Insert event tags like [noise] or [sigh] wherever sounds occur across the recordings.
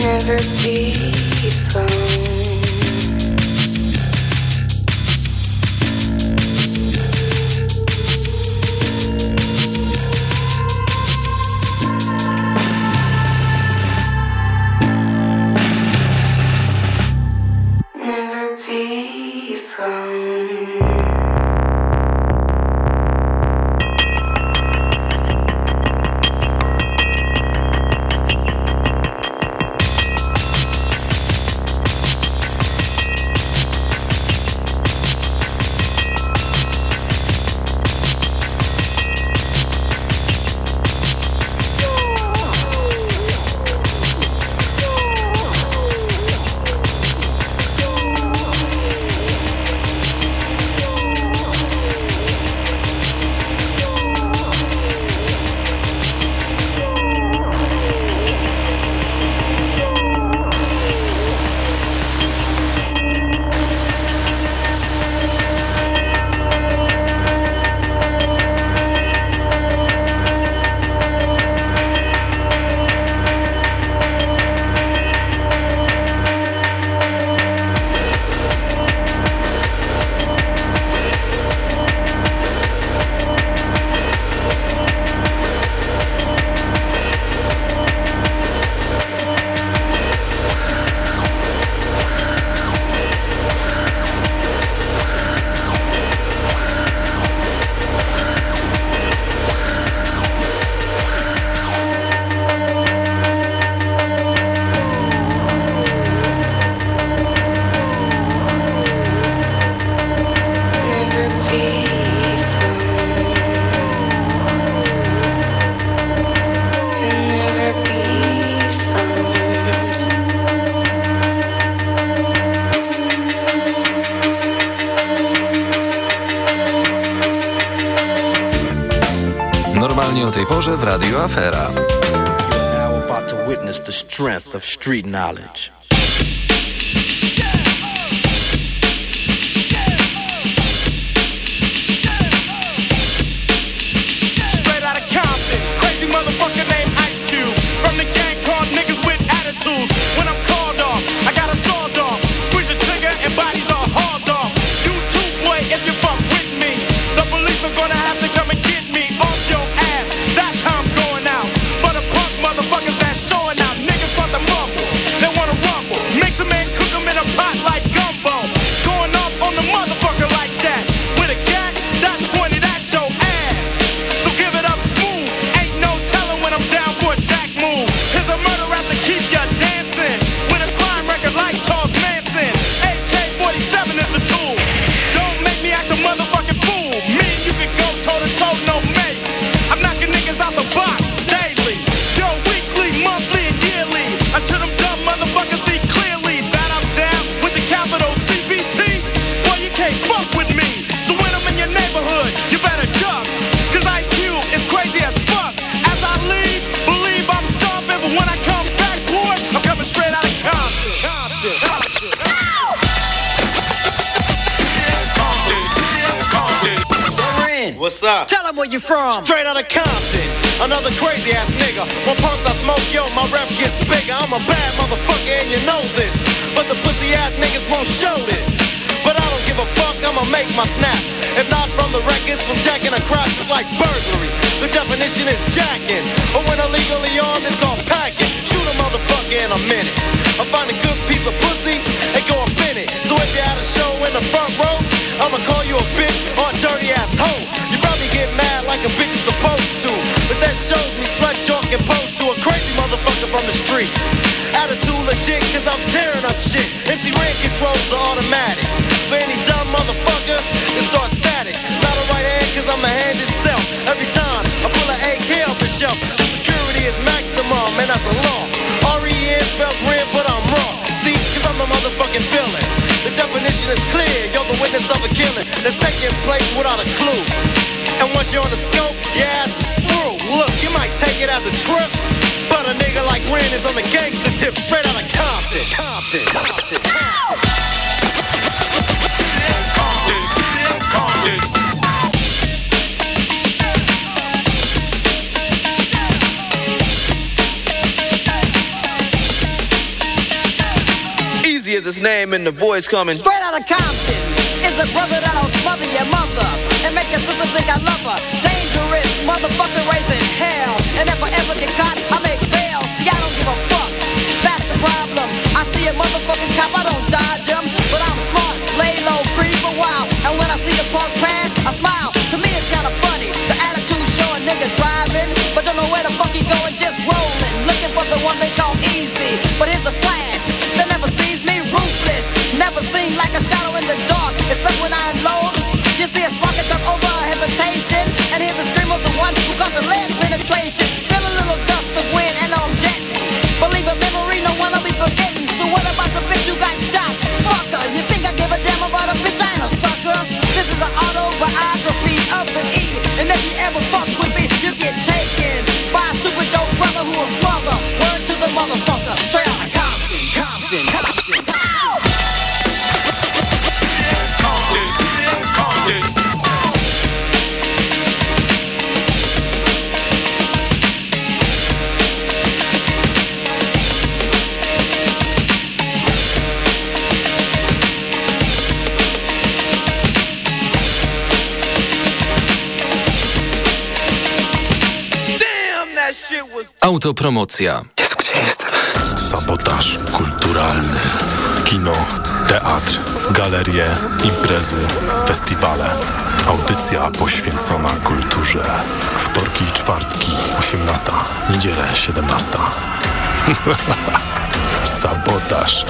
never be alone. Afera. You're now about to witness the strength of street knowledge. Another crazy ass nigga. When punks I smoke, yo, my rep gets bigger. I'm a bad motherfucker and you know this. But the pussy ass niggas won't show this. But I don't give a fuck, I'ma make my snaps. If not from the records, from jacking across, it's like burglary. The definition is jacking. But when illegally armed, it's called packing. Shoot a motherfucker in a minute. I find a good piece of pussy and go up in it. So if you had a show in the front row, I'ma call you a bitch or a dirty ass hoe You probably get mad like a bitch is supposed and pose to a crazy motherfucker from the street. Attitude legit, cause I'm tearing up shit. MC Ren controls are automatic. For any dumb motherfucker, it starts static. Not a right hand, cause I'm a hand itself. Every time I pull an AK off the shelf, the security is maximum, and that's a law. R-E-N spells red, but I'm wrong. See, cause I'm the motherfucking villain. The definition is clear, you're the witness of a killing that's taking place without a clue. And once you're on the scope, your ass is through. Look, you might take it as a trip, but a nigga like Ren is on the gangster tip straight out of Compton. Compton. Compton. Compton. is his name and the boy's coming. Straight out of Compton is a brother that'll smother your mother and make your sister think I love her. Dangerous motherfucker. And if I ever get caught, I make bail. See, I don't give a fuck. That's the problem. I see a motherfucking cop, I don't dodge him. But I'm smart, lay low, creep a while. And when I see the punk pass, I smile. To me, it's kinda funny. The attitude show a nigga driving, but don't know where the fuck he going, just rolling. Looking for the one they call Eazy. But here's a flash Autopromocja. Jezu, gdzie jestem? Sabotaż kulturalny. Kino, teatr, galerie, imprezy, festiwale. Audycja poświęcona kulturze. Wtorki i czwartki, 18. Niedzielę, 17. [laughs] Sabotaż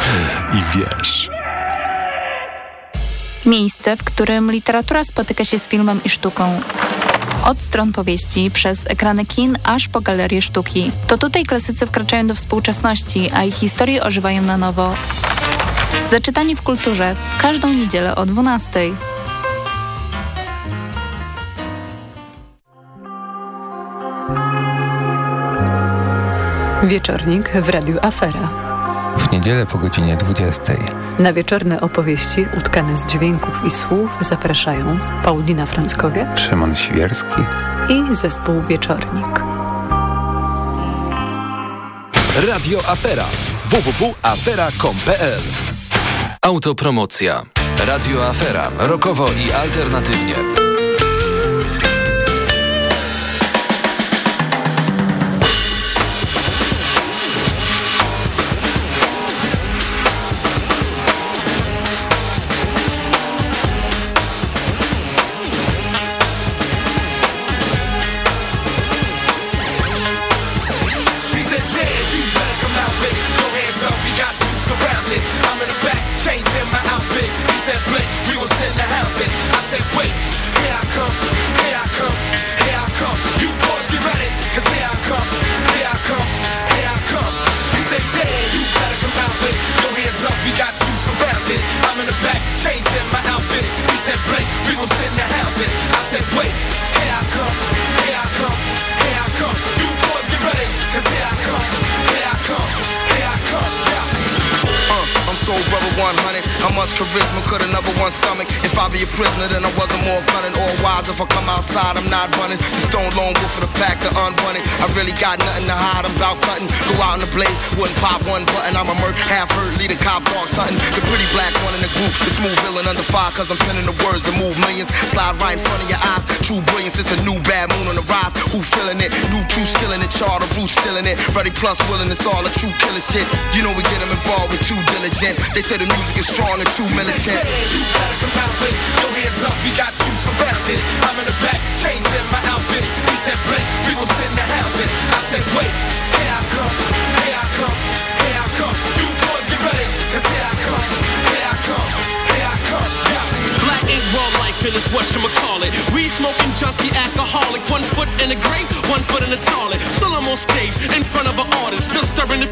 i wiesz. Miejsce, w którym literatura spotyka się z filmem i sztuką. Od stron powieści, przez ekrany kin, aż po galerie sztuki. To tutaj klasycy wkraczają do współczesności, a ich historie ożywają na nowo. Zaczytanie w kulturze każdą niedzielę o 12. Wieczornik w Radiu Afera. W niedzielę po godzinie 20. Na wieczorne opowieści utkane z dźwięków i słów zapraszają Paulina Franckowiak Szymon Świerski. i zespół Wieczornik. Radio Afera. www.afera.com.pl Autopromocja. Radio Afera. Rokowo i alternatywnie. 100. Much charisma could another one stomach? If I be a prisoner, then I wasn't more gunning. All wise, if I come outside, I'm not running. The stone lone wolf of the pack, the unwanted. I really got nothing to hide. I'm about cutting. Go out in the blaze, wouldn't pop one button. I'm a merc, half hurt, lead a cop dog hunting. The pretty black one in the group, the smooth villain under fire, cause I'm penning the words to move millions. Slide right in front of your eyes. True brilliance, it's a new bad moon on the rise. Who feeling it? New true skilling it, charter root stealing it. Ready plus willing, it's all a true killer shit. You know we get them involved with too diligent. They say the music is strong and too militant. You better come out with your hands up, we got you surrounded. I'm in the back, changing my outfit. He said, Blake, we gon' sit in the house. And I said, wait, here I come, here I come, here I come. You boys get ready, here I come, here I come, here I come. Black ain't raw life and what you call it. Weed smoking junkie alcoholic. One foot in the grave, one foot in the toilet. Still I'm on stage in front of an audience. Still stirring the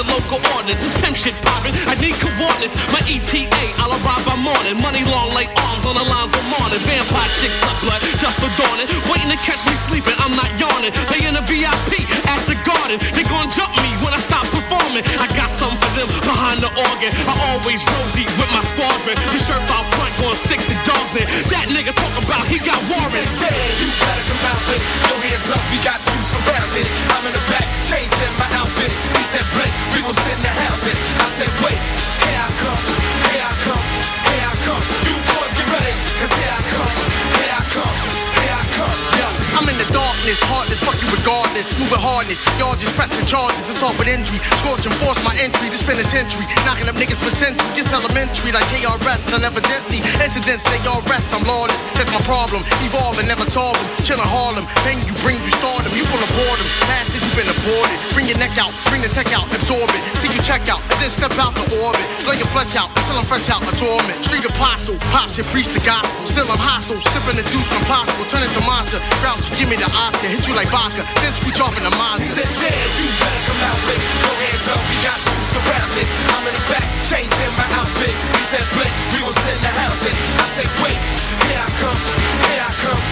the local ordinance. This pimp shit popping. I need coordinates. My ETA, I'll arrive by morning. Money long, lay arms on the lines of morning. Vampire chicks up blood, dust for dawning. Waiting to catch me sleeping, I'm not yawning. They in the VIP at the garden. They gon' jump me when I stop performing. I got something for them behind the organ. I always roll deep with my squadron. The shirt out front going sick the dogs in. That nigga talk about he got warrants. You better come out with your hands up, we got you surrounded. I'm in the back, changing was in the house I said, wait, here I come, here I come, here I come. You boys get ready, cause here I come, here I come, here I come. I'm in the darkness, heartless, fuck you regard hardness. Y'all just pressing charges, all but injury. Scorching force my entry, this penitentiary. Knocking up niggas for century. It's elementary like KRS, and evidently. Incidents, they all rest, I'm lawless. That's my problem. Evolving, never them. Chillin' Harlem. Pain you bring, you stardom. You full of boredom. Past it, you been aborted. Bring your neck out, bring the tech out, absorb it. See you check out, and then step out the orbit. Blow your flesh out until I'm fresh out, a torment. Street apostle, pops and preach the gospel. Still I'm hostile, sipping the deuce when possible. Turn into monster. Crouch, give me the Oscar. Hit you like vodka. Then off in the said, yeah, you better come out with it. Go hands up, we got you surrounded. I'm in the back, changing my outfit. He said, Blake, we will send the house in. I say, wait, here I come, here I come,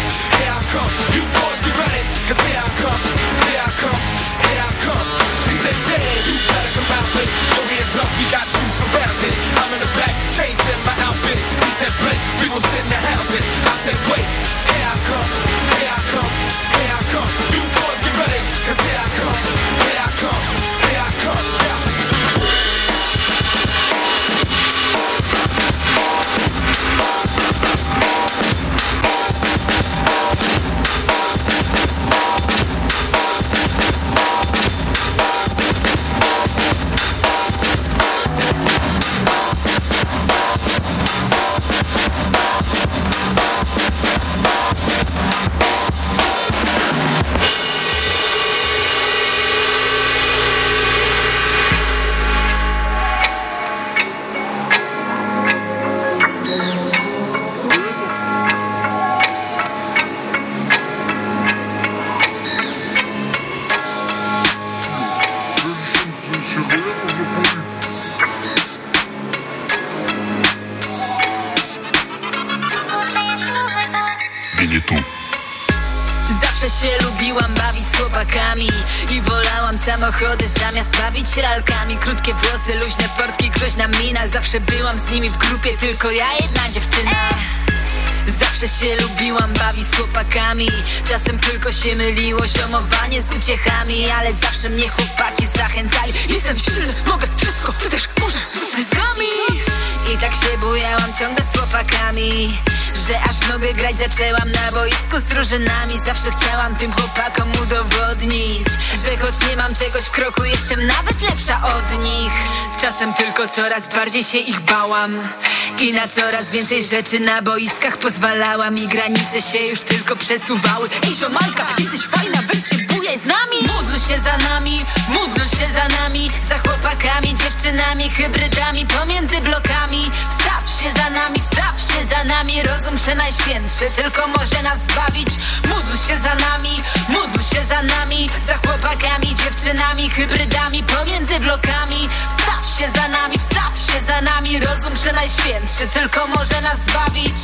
here I come. You boys be ready, cause here I come, here I come, here I come. He said, yeah, you better come out with it. Go hands up, we got you surrounded. I'm in the back, changing się myliło ziomowanie z uciechami Ale zawsze mnie chłopaki zachęcali. Jestem silny, mogę wszystko, ty też możesz, z nami. I tak się bujałam ciągle z chłopakami Że aż mogę grać zaczęłam na boisku z drużynami. Zawsze chciałam tym chłopakom udowodnić Że choć nie mam czegoś w kroku jestem nawet lepsza od nich. Z czasem tylko coraz bardziej się ich bałam I na coraz więcej rzeczy na boiskach pozwalałam I granice się już tylko przesuwały. Ej ziomalka, jesteś fajna, weź się bujaj z nami. Módl się za nami, módl się za nami Za chłopakami, dziewczynami, hybrydami Pomiędzy blokami. Wstaw się za nami, wstaw za nami Rozum przenajświętszy tylko może nas zbawić. Módl się za nami, módl się za nami. Za chłopakami, dziewczynami, hybrydami Pomiędzy blokami. Wstaw się za nami, wstaw się za nami. Rozum przenajświętszy tylko może nas zbawić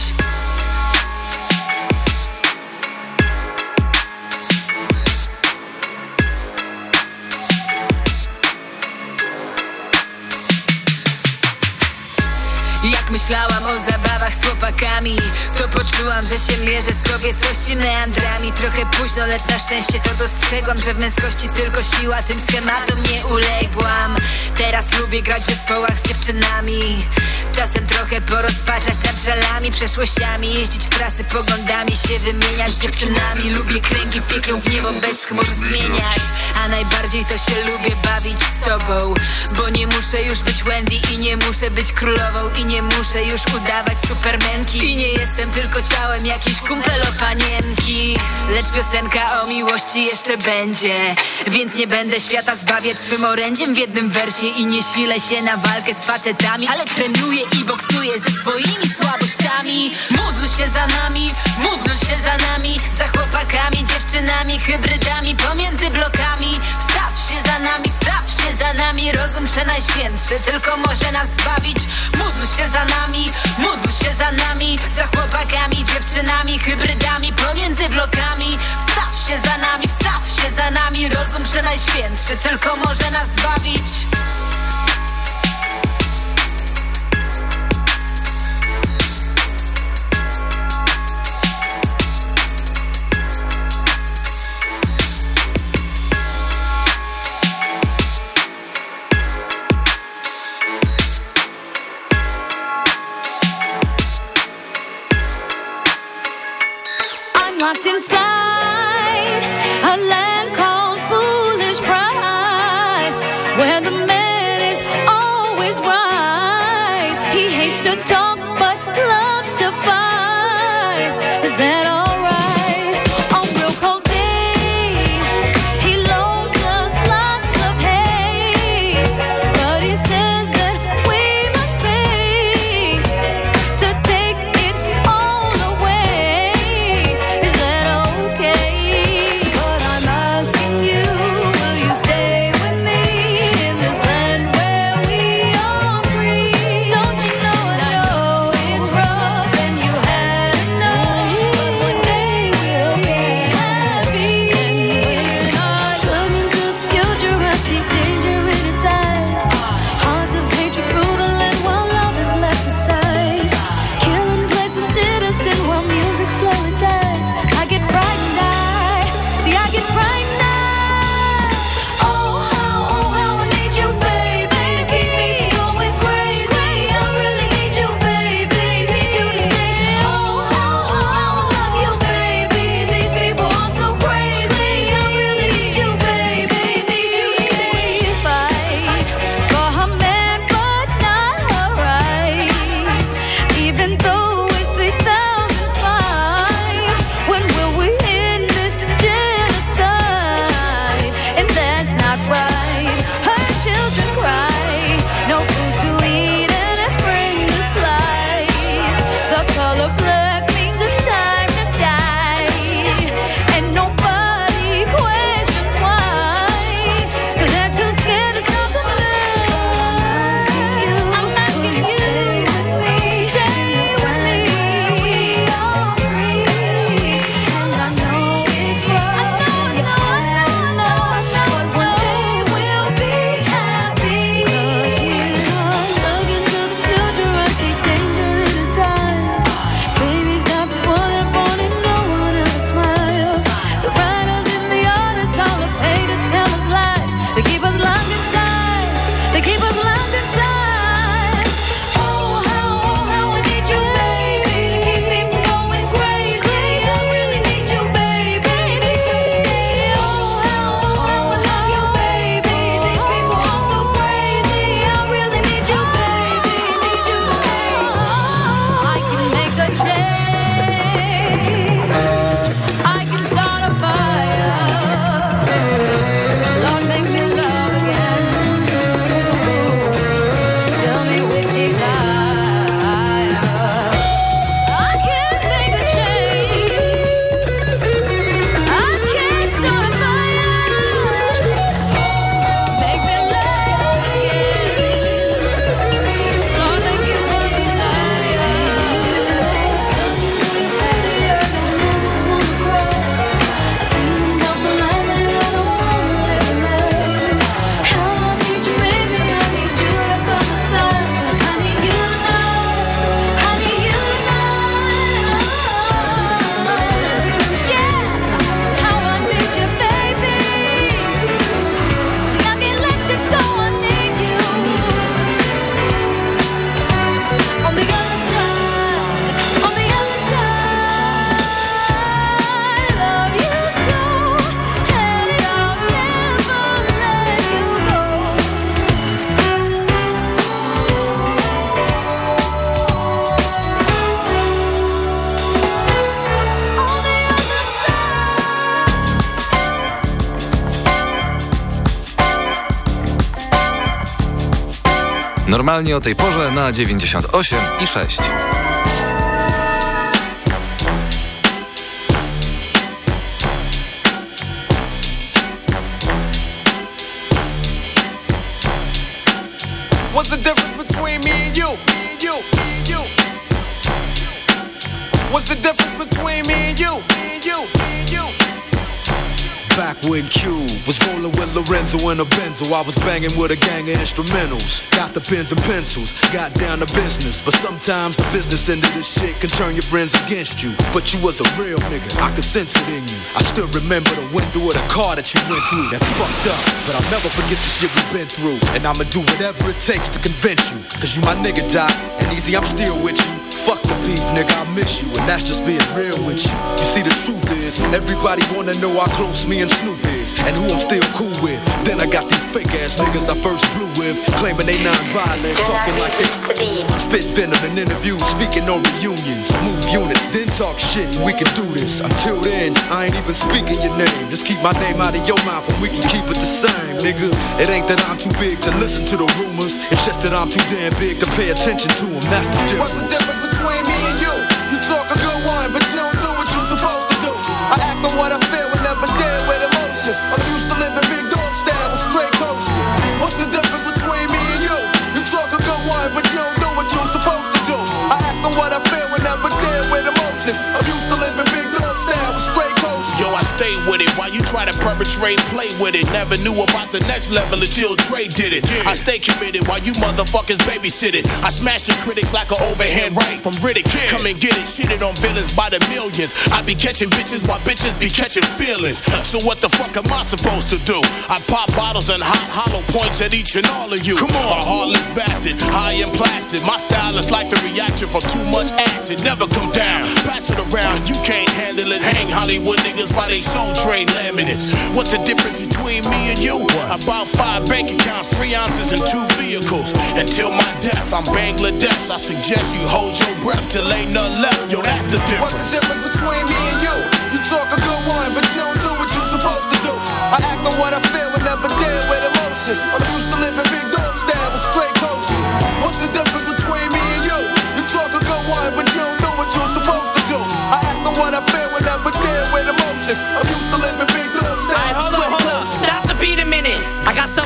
Jak myślałam o zabawach z chłopakami To poczułam, że się mierzę z kobiecości meandrami. Trochę późno, lecz na szczęście to dostrzegłam Że w męskości tylko siła, tym schematom nie uległam. Teraz lubię grać w zespołach z dziewczynami Czasem trochę porozpaczać nad żalami, przeszłościami Jeździć w trasy poglądami, się wymieniać z dziewczynami. Lubię kręgi, piekę w niebo bez chmur zmieniać. A najbardziej to się lubię bawić z tobą Bo nie muszę już być Wendy i nie muszę być królową I nie muszę już udawać supermenki. I nie jestem tylko ciałem jakiejś kumpelo panienki Lecz piosenka o miłości jeszcze będzie. Więc nie będę świata zbawiać swym orędziem w jednym wersie I nie silę się na walkę z facetami Ale trenuję i boksuję ze swoimi słabościami. Módl się za nami, módl się za nami. Za chłopakami, dziewczynami, hybrydami Pomiędzy blokami. Wstaw się za nami, wstaw się za nami. Rozum przenajświętszy tylko może nas zbawić. Módl się za nami, módl się za nami. Za chłopakami, dziewczynami, hybrydami Pomiędzy blokami. Wstaw się za nami, wstaw się za nami. Rozum przenajświętszy tylko może nas zbawić Normalnie o tej porze na 98 i 6. And a Benzo, I was banging with a gang of instrumentals. Got the pens and pencils, got down to business. But sometimes the business end of this shit can turn your friends against you. But you was a real nigga, I could sense it in you. I still remember the window of the car that you went through. That's fucked up, but I'll never forget the shit we've been through. And I'ma do whatever it takes to convince you. Cause you my nigga, Doc, and Eazy, I'm still with you fuck the beef, nigga, I miss you, and that's just being real with you. You see, the truth is, everybody wanna know how close me and Snoop is, and who I'm still cool with. Then I got these fake ass niggas I first blew with, claiming they non-violent, talking like they spit venom in interviews, speaking on reunions, move units, then talk shit, we can do this. Until then, I ain't even speaking your name. Just keep my name out of your mouth, and we can keep it the same, nigga. It ain't that I'm too big to listen to the rumors, it's just that I'm too damn big to pay attention to them. That's the difference. You try to perpetrate play with it. Never knew about the next level until Dre did it. I stay committed while you motherfuckers babysit it. I smash the critics like an overhand right from Riddick. Come and get it, shitted on villains by the millions. I be catching bitches while bitches be catching feelings. So what the fuck am I supposed to do? I pop bottles and hot hollow points at each and all of you. Come on, a heartless bastard, high and plastic. My style is like the reaction from too much acid. Never come down, pass it around. You can't handle it. Hang Hollywood niggas by they soul train laminates. What's the difference between me and you? About five bank accounts, three ounces, and two vehicles. Until my death, I'm Bangladesh. I suggest you hold your breath till ain't none left. Yo, that's the difference. What's the difference between me and you? You talk a good one, but you don't do what you're supposed to do. I act on what I feel and never deal with emotions. I'm used to living big dog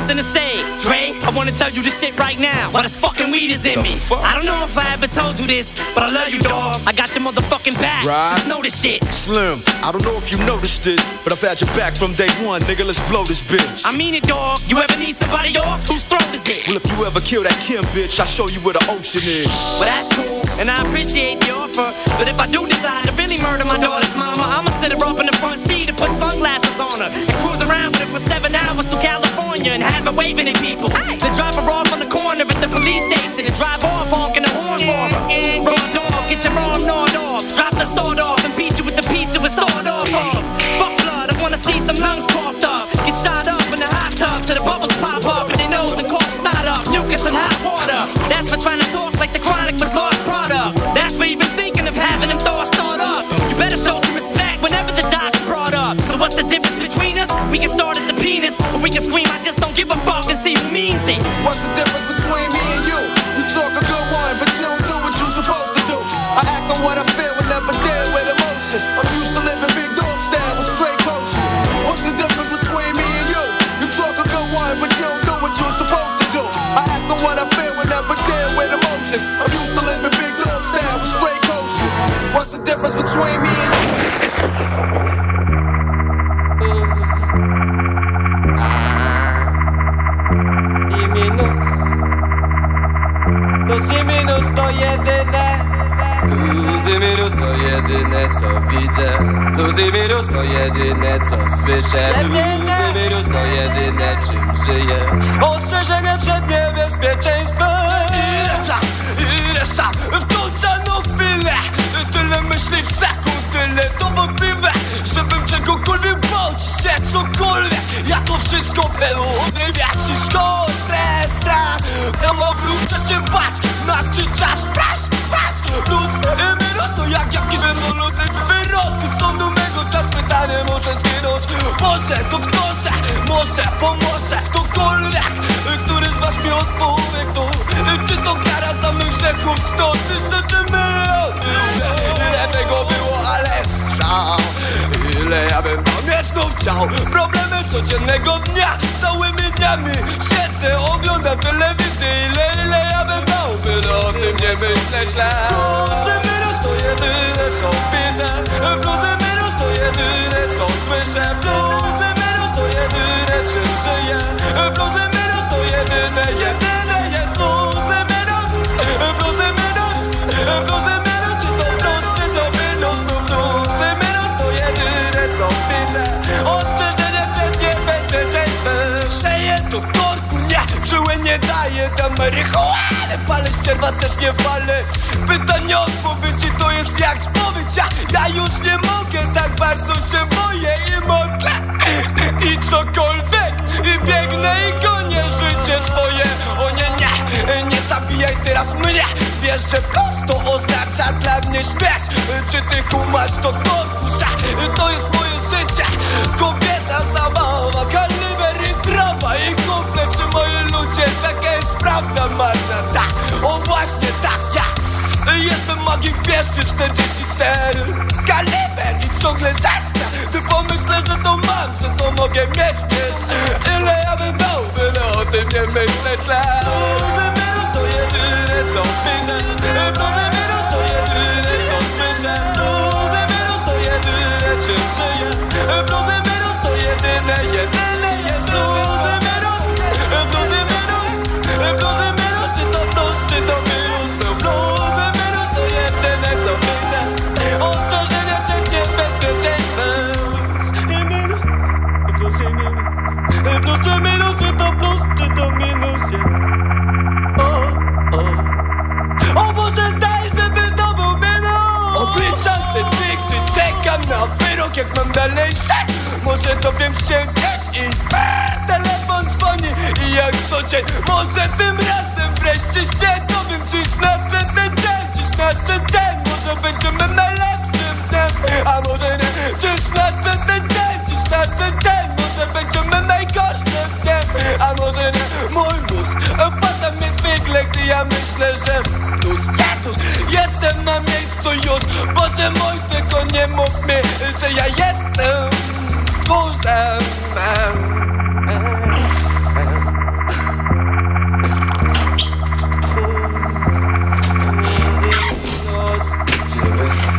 something to say. Dre, I wanna tell you this shit right now. While this fucking weed is in me. I don't know if I ever told you this, but I love you, dog. I got your motherfucking back. Right. Just know this shit. Slim, I don't know if you noticed it, but I've had your back from day one, nigga. Let's blow this bitch. I mean it, dog. You ever need somebody off? Whose throat is it? Well, if you ever kill that Kim bitch, I'll show you where the ocean is. Well, that's cool, and I appreciate the offer. But if I do decide to really murder my daughter's mama, I'ma sit her up in the front seat and put sunglasses on her and cruise around with her for seven hours to California and have her waving at people. Then drop her off on What's the difference Minus to jedyne co słyszę. Plus i minus to jedyne czym żyję. Ostrzeżenie przed niebezpieczeństwem. Ile sam, ile sam wtoczano chwilę. Tyle myśli w sekund, tyle to wątpliwe Żebym czegokolwiek bał się cokolwiek. Ja to wszystko było odrywiać i szkoły Stres, strach. Ja wrócę się bać Nadczy czas, pras, pras. Plus i minus to jak Sądu mego pytanie muszę zginąć. Może to ktoś, może pomoże ktokolwiek Który z was mi odpowie kto? Czy to kara samych grzechów? Stąd Życzę milion! Ile tego było, ale strzał. Ile ja bym pamiętał chciał. Problemy codziennego dnia Całymi dniami siedzę, oglądam telewizję. Ile, ile ja bym dał, by o tym nie myśleć minus to jedyne co widzę. I minus to jedyne co słyszę. I minus to jedyne czym żyję. I minus to jedyne, jedyne jest i minus, i minus i minus, czy to plus, czy to minus i minus to jedyne co widzę Korku, nie, daje tam marihuany Palę ścierwa też nie walę Pytanie odpowiedzi to jest jak spowiedź. Ja, ja już nie mogę, tak bardzo się boję I modlę. I cokolwiek I biegnę i gonię życie swoje. O nie, nie, nie zabijaj teraz mnie. Wiesz, że prosto oznacza dla mnie śmierć. Czy ty kumasz to korpus? To jest moje życie. Kobieta zabawa, kaliber i kumple, czy moi ludzie, taka jest prawda marna Tak, o właśnie tak, ja Jestem magiem pieszczy 44 Kaliber i ciągle żarcia Ty pomyślę, że to mam, że to mogę mieć, mieć. Ile ja bym dał, byle o tym nie myśleć Bluzy minus to jedyne co widzę Bluzy minus to jedyne co słyszę. Bluzy minus to jedyne czym żyję. Bluzy minus to jedyne, jedyne może dowiem się gdzieś I telefon dzwoni i jak co dzień. Może tym razem wreszcie się dowiem Dziś nadszedł ten dzień, dziś nadszedł dzień Może będziemy najlepszym dniem, a może nie Dziś nadszedł ten dzień, dziś nadszedł dzień Może będziemy najgorszym dniem, a może nie Mój mózg opada mnie zwykle, gdy ja myślę, że Plus Jezus, jestem na miejscu już. Boże mój, tylko nie mów mi, że ja jestem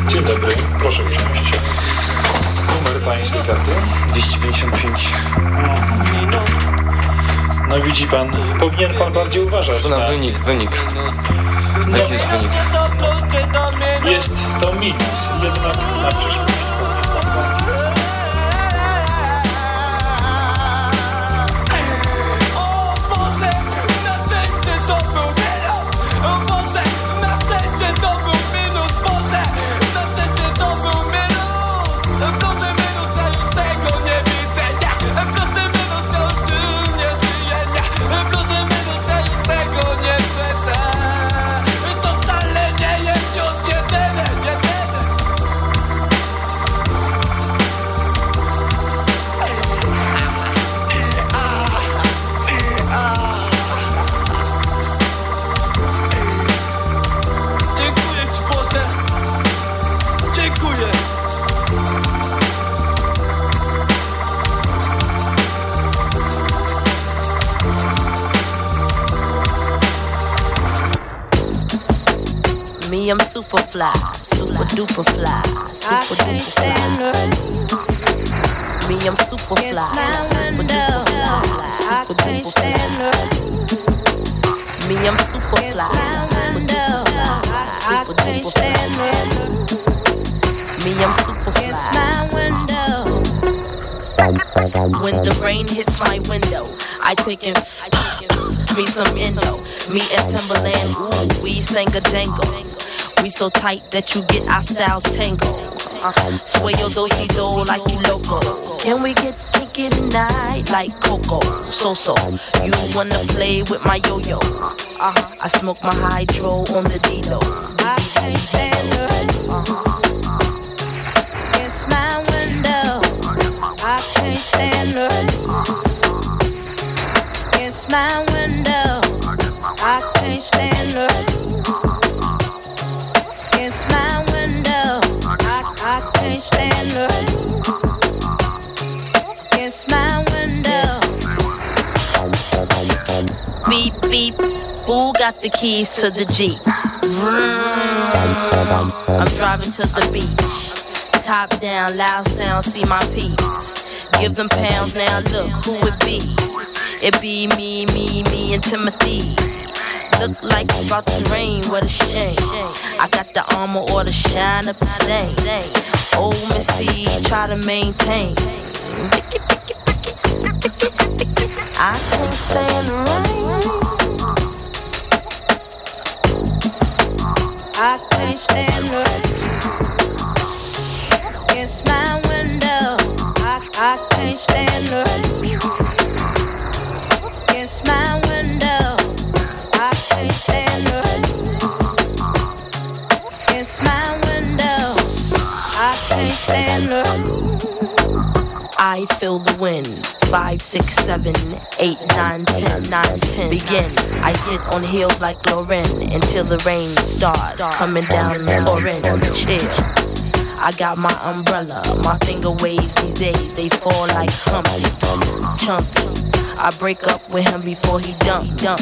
Dzień dobry, proszę usiąść. Numer pańskiej karty? 255. No widzi pan, powinien pan bardziej uważać na wynik, wynik. Jaki jest wynik? Jest to minus, jednak na przyszłość Me, I'm super fly, super duper fly, super duper fly. Me, I'm super fly, super duper fly, super duper fly. Me, I'm super fly, super duper fly, super duper fly. Me, I'm super fly. When the rain hits my window, I take in me some endo. Me and Timbaland, ooh, we sang a jangle. We so tight that you get our styles tangled. Uh, sway your do-si do like you loco. Can we get kinky tonight like Coco? So so, you wanna play with my yo-yo? Uh-huh. I smoke my hydro on the D-Lo. I can't stand it. It's my window. I can't stand it. It's my window. I can't stand it. The keys to the Jeep? Vroom. I'm driving to the beach. Top down, loud sound, see my peeps. Give them pounds now, look who it be. It be me, me, me, and Timothy look like it's about to rain, what a shame. I got the armor or the shine up the same. Old Missy, try to maintain. I can't stay in the rain. I can't stay in the rain. It's my window. I, I can't stay in the rain. I feel the wind. Five, six, seven, eight, nine, ten, nine, ten. Begin. I sit on heels like Lauryn until the rain starts coming down orange. Yeah. I got my umbrella. My finger waves these days. They fall like Humpty, Chumpy. I break up with him before he dump, dump.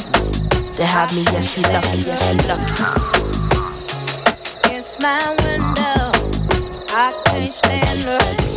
To have me, yes, he lucky, yes, he lucky. It's my window. I can't stand her.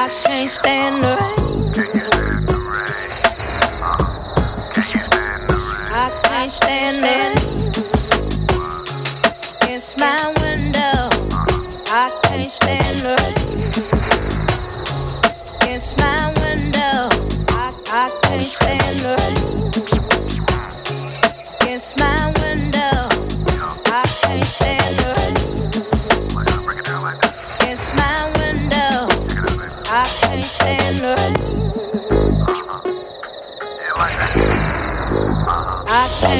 I can't stand her. It's my window. I can't stand stand her. I can't stand stand her. It's my window. I can't stand her. It's my window. I, I can't stand her. It's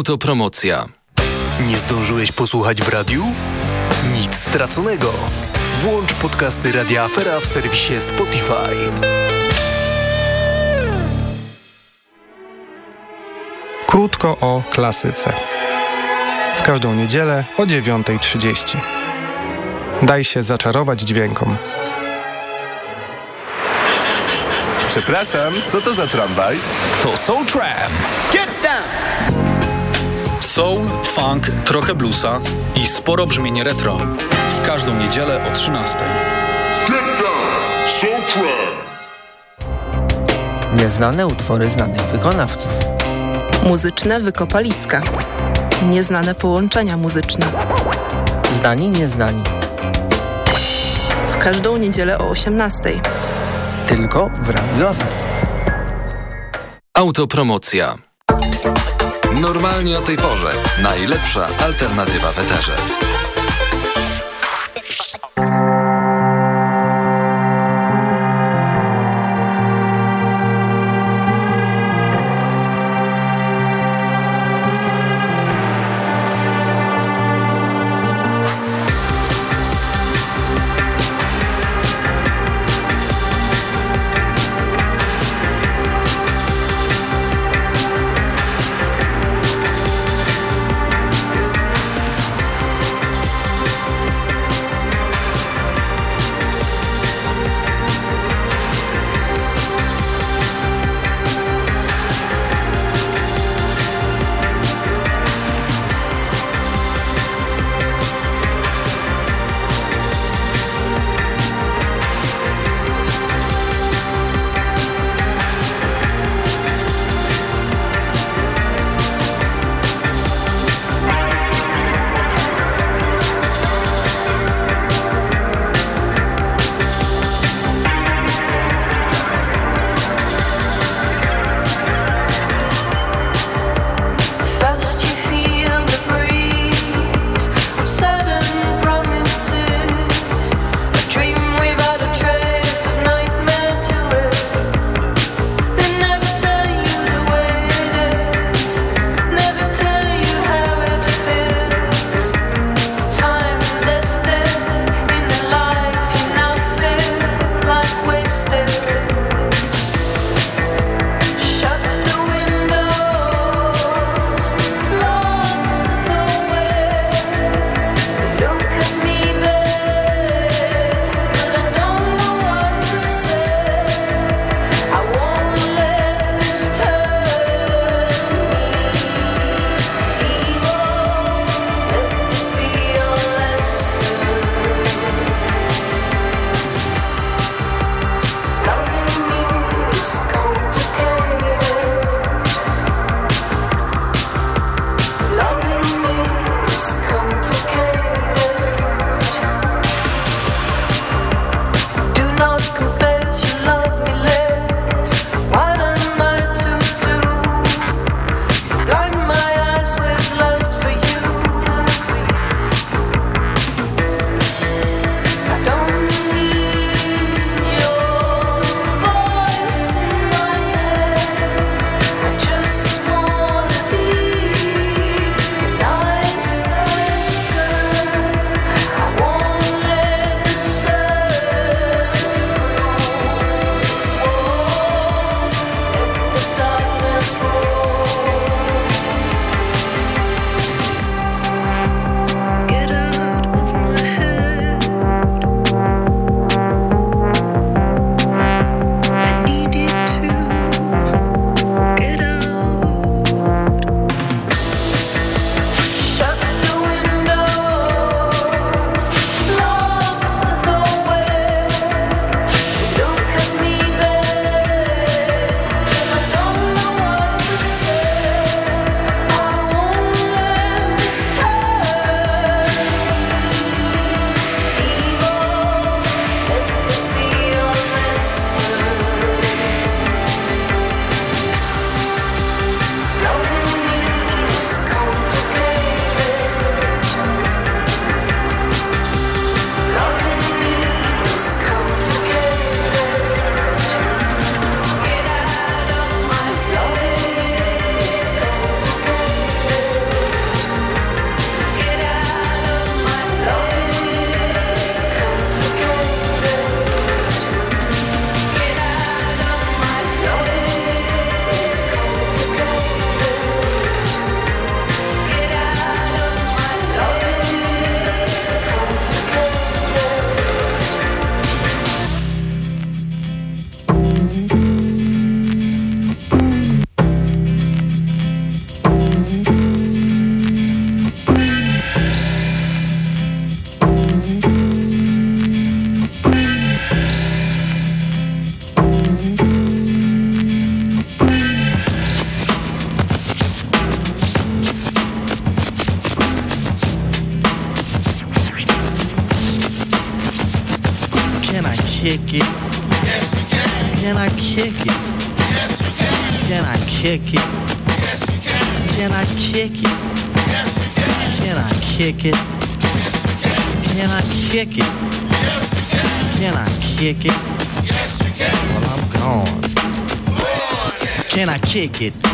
Autopromocja. Nie zdążyłeś posłuchać w radiu? Nic straconego. Włącz podcasty Radia Afera w serwisie Spotify. Krótko o klasyce. W każdą niedzielę o 9.30. Daj się zaczarować dźwiękom. Przepraszam, co to za tramwaj? To Soul Tram. Get down! Soul, funk, trochę bluesa i sporo brzmienie retro. W każdą niedzielę o 13. Soul Tram. Nieznane utwory znanych wykonawców. Muzyczne wykopaliska. Nieznane połączenia muzyczne. Znani, nieznani. W każdą niedzielę o 18. Tylko w Radio. Autopromocja. Normalnie o tej porze. Najlepsza alternatywa w eterze. Kick it? Yes, you can. Can I kick it? Yes, you can. Can I kick it? Yes, you can. Can I kick it? Yes, can. Can I kick it? Yes, can. Well, I'm gone. Can I kick it?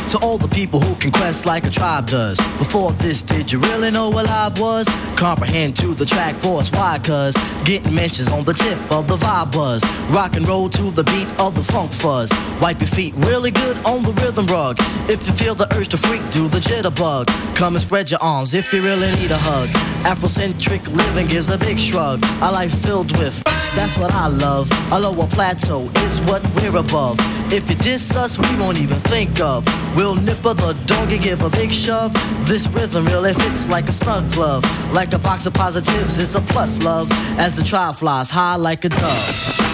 Like a tribe does. Before this, did you really know what live was? Comprehend to the track force, why? Cause getting mentions on the tip of the vibe buzz. Rock and roll to the beat of the funk fuzz. Wipe your feet really good on the rhythm rug. If you feel the urge to freak, do the jitterbug. Come and spread your arms if you really need a hug. Afrocentric living is a big shrug. A life filled with, that's what I love. A lower plateau is what we're above. If you diss us, we won't even think of. We'll nipper the dog and give a big shove. This rhythm really fits like a snug glove. Like a box of positives, it's a plus love. As the trial flies high like a dove.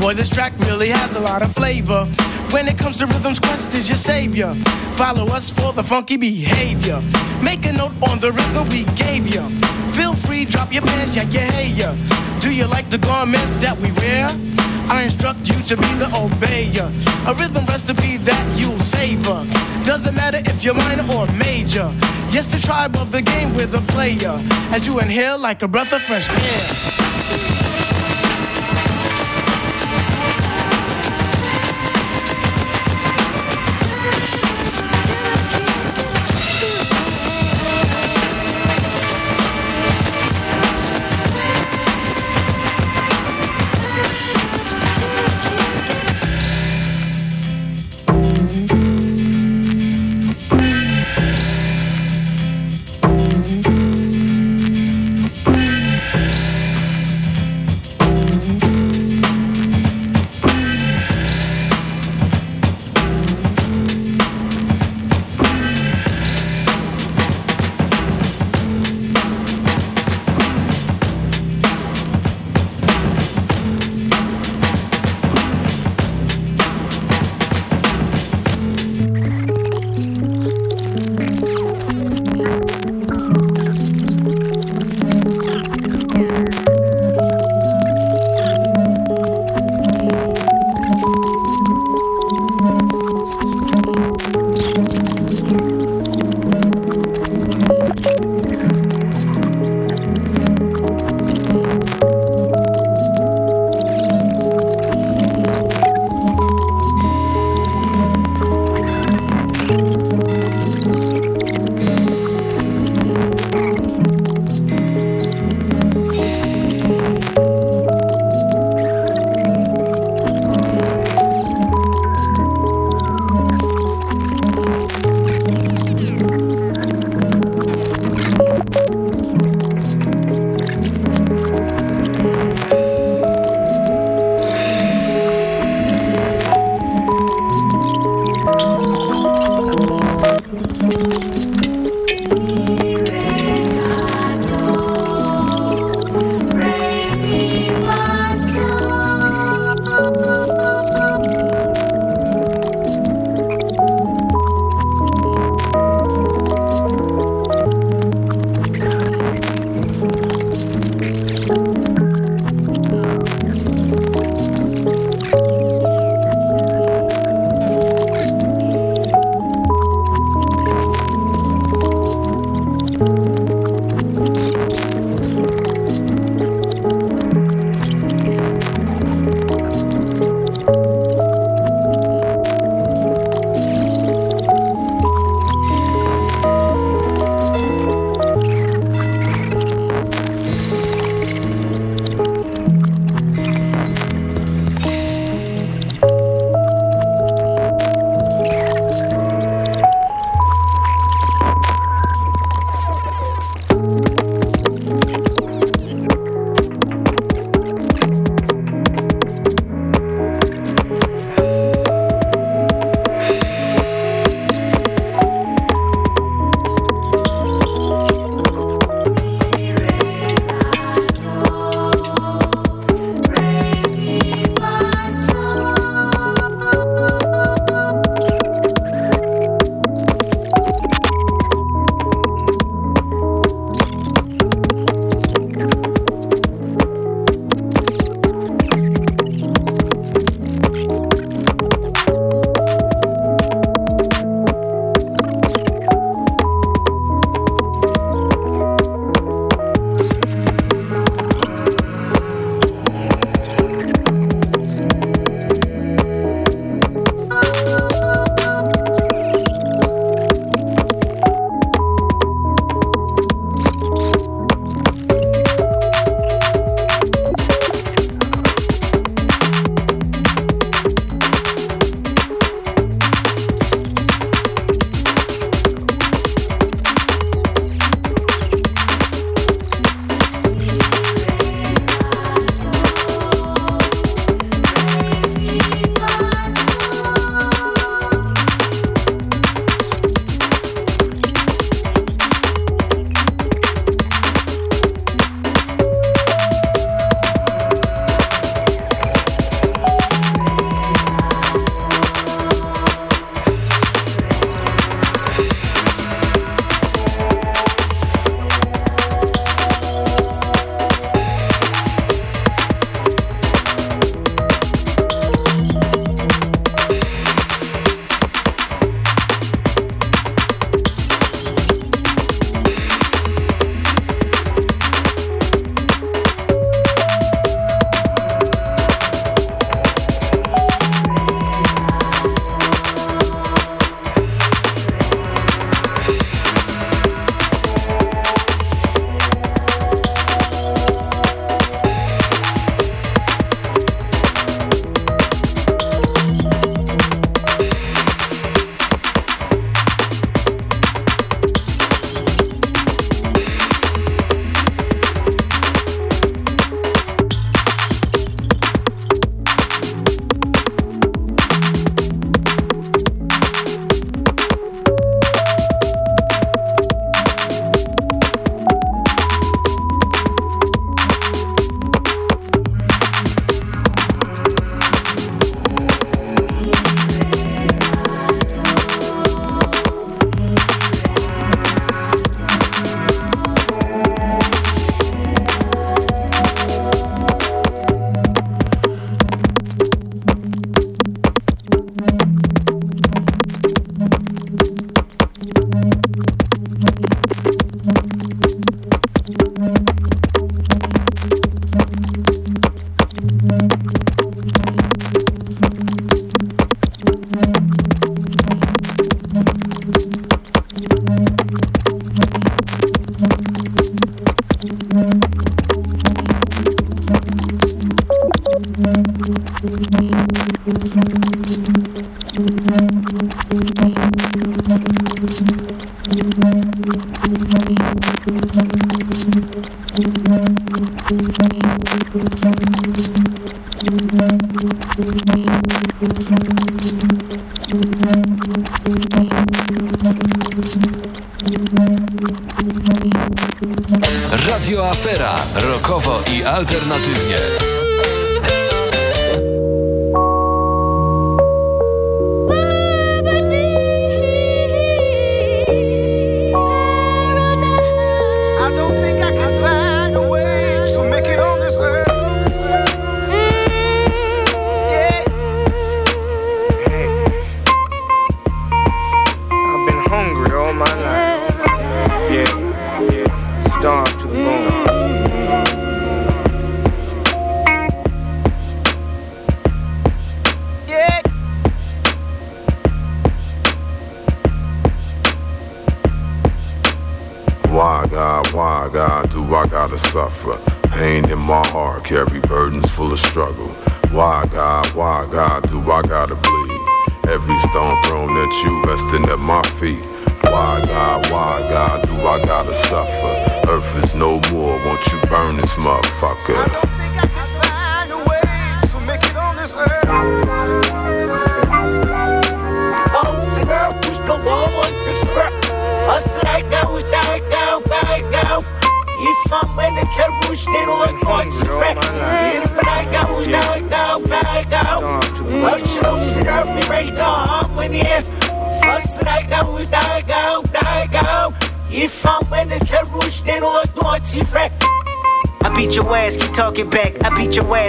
Boy, this track really has a lot of flavor. When it comes to rhythms, Quest is your savior. Follow us for the funky behavior. Make a note on the rhythm we gave you. Feel free, drop your pants, yeah, yeah, yeah. Do you like the garments that we wear? I instruct you to be the obeyer. A rhythm recipe that you'll savor. Doesn't matter if you're minor or major. Yes, the tribe of the game with a player. As you inhale like a breath of fresh air.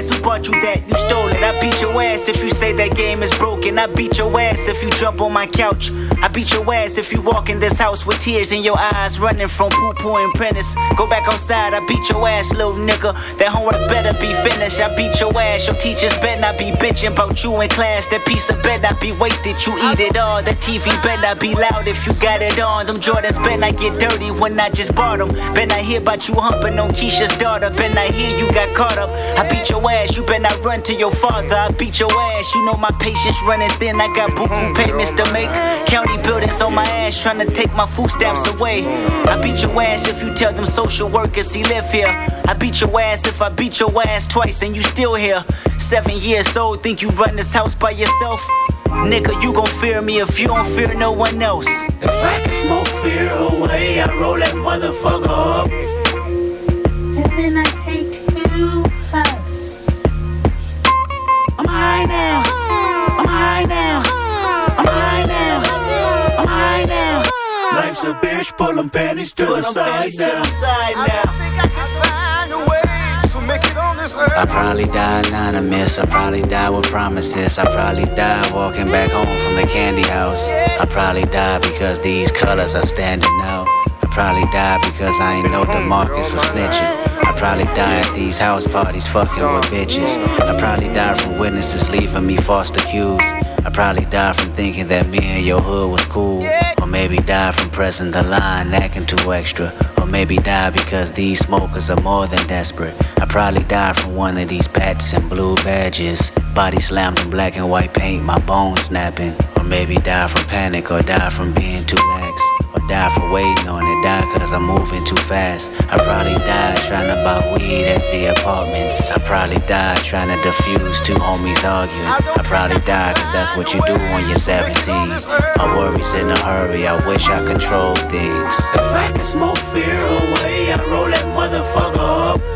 Ass. Who bought you that? You stole it. I beat your ass if you say that game is broken. I beat your ass if you jump on my couch. I beat your ass if you walk in this house with tears in your eyes, running from poo poo and prentice. Go back outside. I beat your ass, little nigga. That homework better be finished. I beat your ass. Your teachers better not be bitching about you in class. That piece of bed not be wasted. You eat it all. The TV better not be loud if you got it on. Them Jordans better not get dirty when I just bought them. Better not hear about you humping on Keisha's daughter. Better not hear you got caught up. I beat your ass. You better not run to your father. I beat your ass. You know my patience running thin. I got boo boo payments to make. County buildings on my ass trying to take my food stamps uh. away. I beat your ass if you tell them social workers he live here. I beat your ass if I beat your ass twice and you still here. Seven years old, think you run this house by yourself? Nigga, you gon' fear me if you don't fear no one else. If I can smoke fear oh, away, I roll that motherfucker up. And then I take two puffs. I'm high now. I'm high now. Life's a bitch, pull them panties to the side now. I probably die anonymous. I probably die with promises. I probably die walking back home from the candy house. I probably die because these colors are standing out. I probably die because I ain't know DeMarcus was snitching. I probably die at these house parties fucking with bitches. I probably die from witnesses leaving me false accused. I probably die from thinking that me and your hood was cool. Maybe die from pressing the line, acting too extra. Or maybe die because these smokers are more than desperate. I probably die from one of these pats and blue badges. Body slammed in black and white paint, my bones snapping. Or maybe die from panic or die from being too lax. Die for waiting on it, die cause I'm moving too fast. I probably died trying to buy weed at the apartments. I probably died trying to defuse two homies arguing. I probably died cause that's what you do when you're 17. My worries in a hurry, I wish I controlled things. If I could smoke fear away, I'd roll that motherfucker up.